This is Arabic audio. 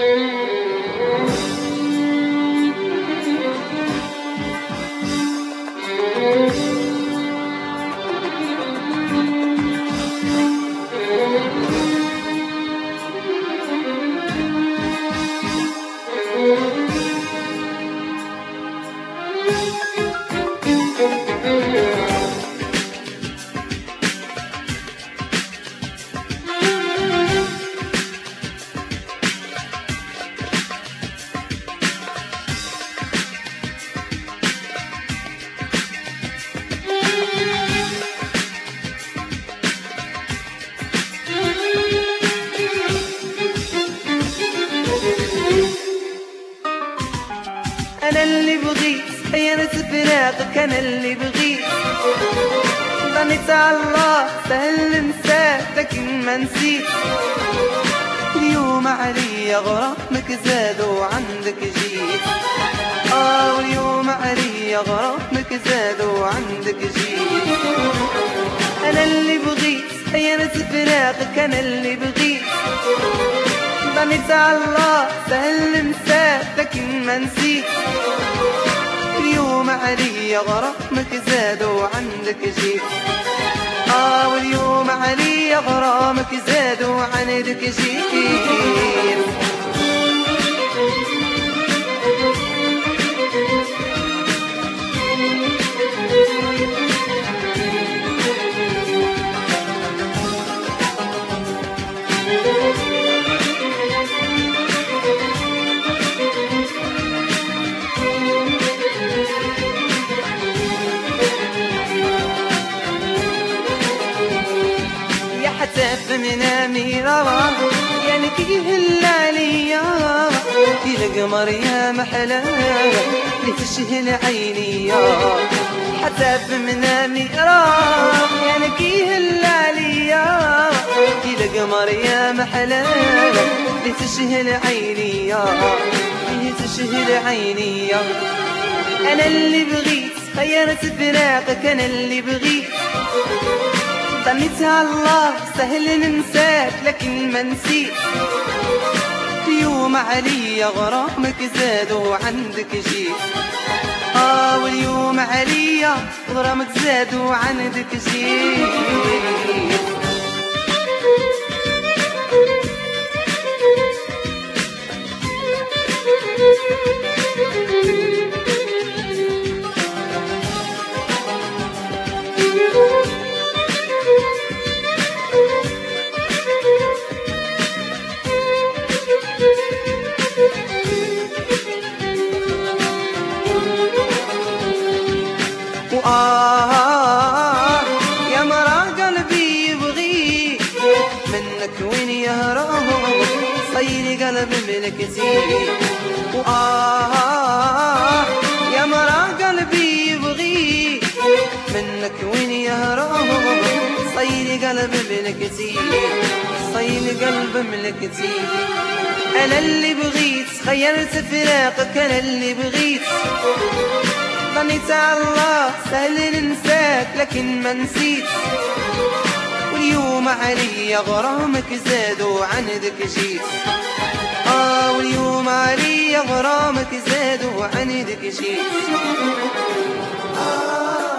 أنا أنا اللي بغيت ظنيت على الله سهل نساك لكن ما نسيت. اليوم علي غرامك زاد وعندك جيت. آه واليوم علي غرامك زاد وعندك جيت. أنا اللي بغيت خيانة فراقك أنا اللي بغيت ظنيت على الله سهل نساك لكن ما نسيت. اليوم علي غرامك زاد وعندك جيت آه واليوم علي غرامك زاد وعندك جيت حتى في منامي راه يا لك يهل عليا في القمر يا محلى. اللي تشهل عيني يا حتى في منامي راه يا لك يهل عليا في القمر يا اللي تشهل عيني تشهل عيني يا. أنا اللي بغيت خيرت فراقك أنا اللي بغيت. ظنيت على الله سهل ننساك لكن ما نسيت. اليوم علي غرامك زاد وعندك جيت. آه واليوم علي غرامك زاد وعندك جيت. وآه يا مرا قلبي يبغي منك وين يهرب. صير قلب ملكتي وآه يا مرا قلبي يبغي منك وين يهرب. صير قلب ملكتي صير قلب ملكتي أنا اللي بغيت خيرت فراقك أنا اللي بغيت. ظنيت على الله سهل ننساك لكن ما نسيت. واليوم علي غرامك زاد وعندك جيت آه واليوم علي غرامك زاد وعندك جيت آه.